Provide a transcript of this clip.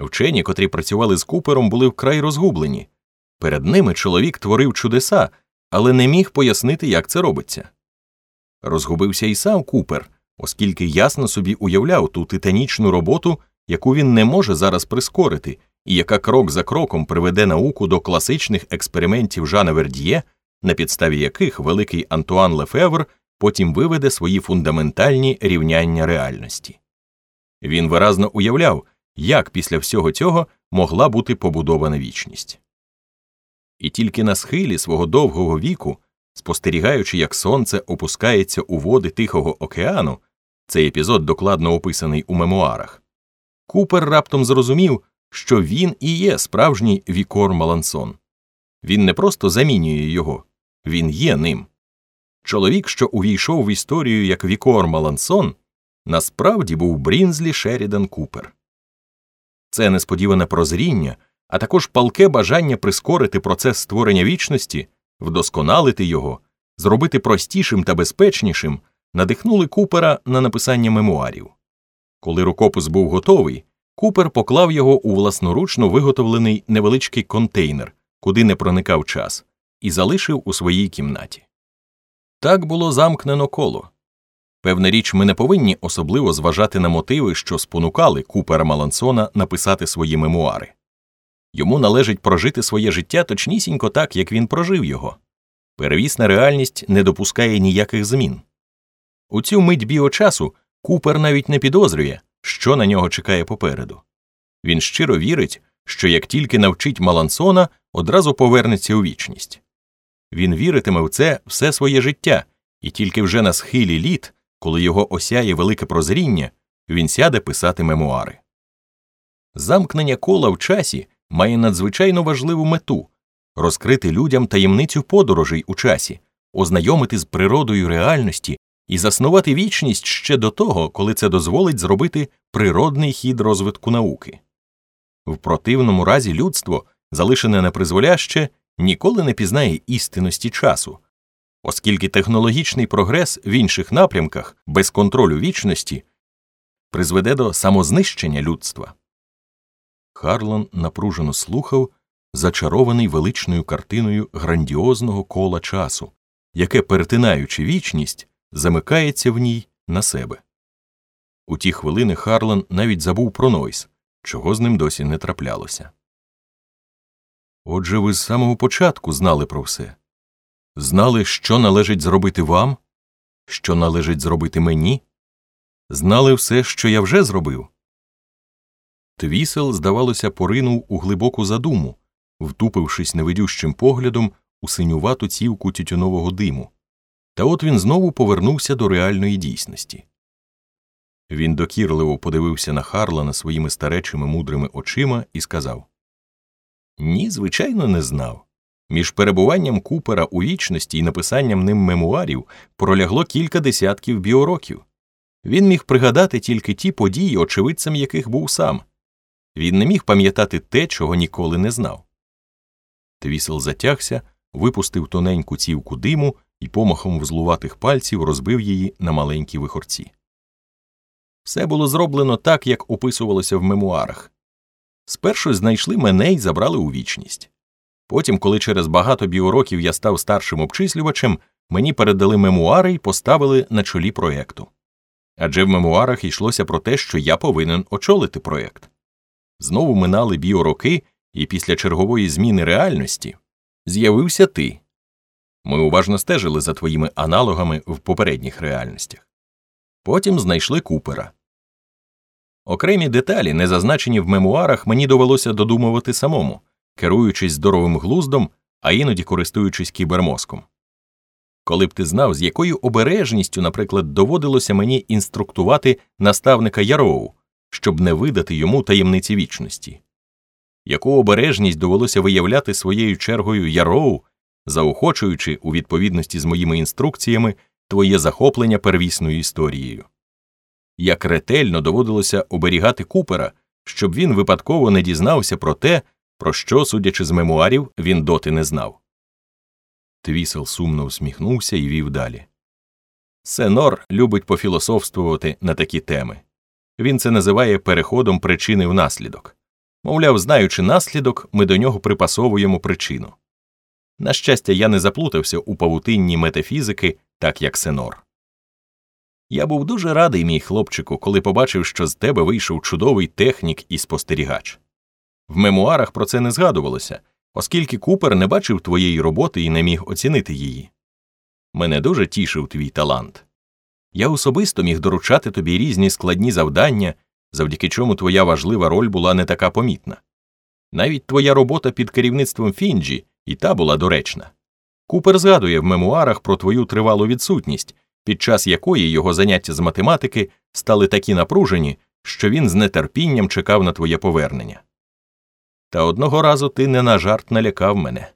Вчені, котрі працювали з Купером, були вкрай розгублені. Перед ними чоловік творив чудеса, але не міг пояснити, як це робиться. Розгубився і сам Купер, оскільки ясно собі уявляв ту титанічну роботу, яку він не може зараз прискорити, і яка крок за кроком приведе науку до класичних експериментів Жана Вердіє, на підставі яких великий Антуан Лефевр потім виведе свої фундаментальні рівняння реальності. Він виразно уявляв, як після всього цього могла бути побудована вічність. І тільки на схилі свого довгого віку, спостерігаючи, як сонце опускається у води Тихого океану, цей епізод докладно описаний у мемуарах, Купер раптом зрозумів, що він і є справжній Вікор Малансон. Він не просто замінює його, він є ним. Чоловік, що увійшов в історію як Вікор Малансон, насправді був Брінзлі Шерідан Купер. Це несподіване прозріння, а також палке бажання прискорити процес створення вічності, вдосконалити його, зробити простішим та безпечнішим, надихнули Купера на написання мемуарів. Коли рукопис був готовий, Купер поклав його у власноручно виготовлений невеличкий контейнер, куди не проникав час, і залишив у своїй кімнаті. Так було замкнено коло. Певна річ, ми не повинні особливо зважати на мотиви, що спонукали Купера Малансона написати свої мемуари. Йому належить прожити своє життя точнісінько так, як він прожив його. Перевісна реальність не допускає ніяких змін. У цю мить біочасу Купер навіть не підозрює, що на нього чекає попереду. Він щиро вірить, що як тільки навчить Малансона, одразу повернеться у вічність. Він віритиме в це все своє життя, і тільки вже на схилі літ, коли його осяє велике прозріння, він сяде писати мемуари. Замкнення кола в часі має надзвичайно важливу мету розкрити людям таємницю подорожей у часі, ознайомити з природою реальності і заснувати вічність ще до того, коли це дозволить зробити природний хід розвитку науки. В противному разі людство, залишене непризволяще, ніколи не пізнає істинності часу, оскільки технологічний прогрес в інших напрямках без контролю вічності призведе до самознищення людства. Харлан напружено слухав, зачарований величною картиною грандіозного кола часу, яке, перетинаючи вічність, замикається в ній на себе. У ті хвилини Харлан навіть забув про Нойс, чого з ним досі не траплялося. Отже, ви з самого початку знали про все знали, що належить зробити вам, що належить зробити мені, знали все, що я вже зробив. Твісел, здавалося, поринув у глибоку задуму, втупившись невидющим поглядом у синювату цівку тютюнового диму. Та от він знову повернувся до реальної дійсності. Він докірливо подивився на Харлана своїми старечими мудрими очима і сказав Ні, звичайно, не знав. Між перебуванням Купера у вічності і написанням ним мемуарів пролягло кілька десятків біороків. Він міг пригадати тільки ті події, очевидцем яких був сам. Він не міг пам'ятати те, чого ніколи не знав. Твісел затягся, випустив тоненьку цівку диму і помахом взлуватих пальців розбив її на маленькі вихорці. Все було зроблено так, як описувалося в мемуарах. Спершу знайшли мене і забрали у вічність. Потім, коли через багато біороків я став старшим обчислювачем, мені передали мемуари і поставили на чолі проєкту. Адже в мемуарах йшлося про те, що я повинен очолити проєкт. Знову минали біороки, і після чергової зміни реальності з'явився ти. Ми уважно стежили за твоїми аналогами в попередніх реальностях. Потім знайшли Купера. Окремі деталі, не зазначені в мемуарах, мені довелося додумувати самому, керуючись здоровим глуздом, а іноді користуючись кібермозком. Коли б ти знав, з якою обережністю, наприклад, доводилося мені інструктувати наставника Яроу, щоб не видати йому таємниці вічності, яку обережність довелося виявляти своєю чергою Яроу, заохочуючи у відповідності з моїми інструкціями твоє захоплення первісною історією. Як ретельно доводилося оберігати Купера, щоб він випадково не дізнався про те, про що, судячи з мемуарів, він доти не знав. Твісел сумно усміхнувся і вів далі. Сенор любить пофілософствувати на такі теми. Він це називає переходом причини в наслідок. Мовляв, знаючи наслідок, ми до нього припасовуємо причину. На щастя, я не заплутався у павутинні метафізики, так як Сенор. Я був дуже радий, мій хлопчику, коли побачив, що з тебе вийшов чудовий технік і спостерігач. В мемуарах про це не згадувалося, оскільки Купер не бачив твоєї роботи і не міг оцінити її. Мене дуже тішив твій талант. Я особисто міг доручати тобі різні складні завдання, завдяки чому твоя важлива роль була не така помітна. Навіть твоя робота під керівництвом Фінджі і та була доречна. Купер згадує в мемуарах про твою тривалу відсутність, під час якої його заняття з математики стали такі напружені, що він з нетерпінням чекав на твоє повернення. Та одного разу ти не на жарт налякав мене.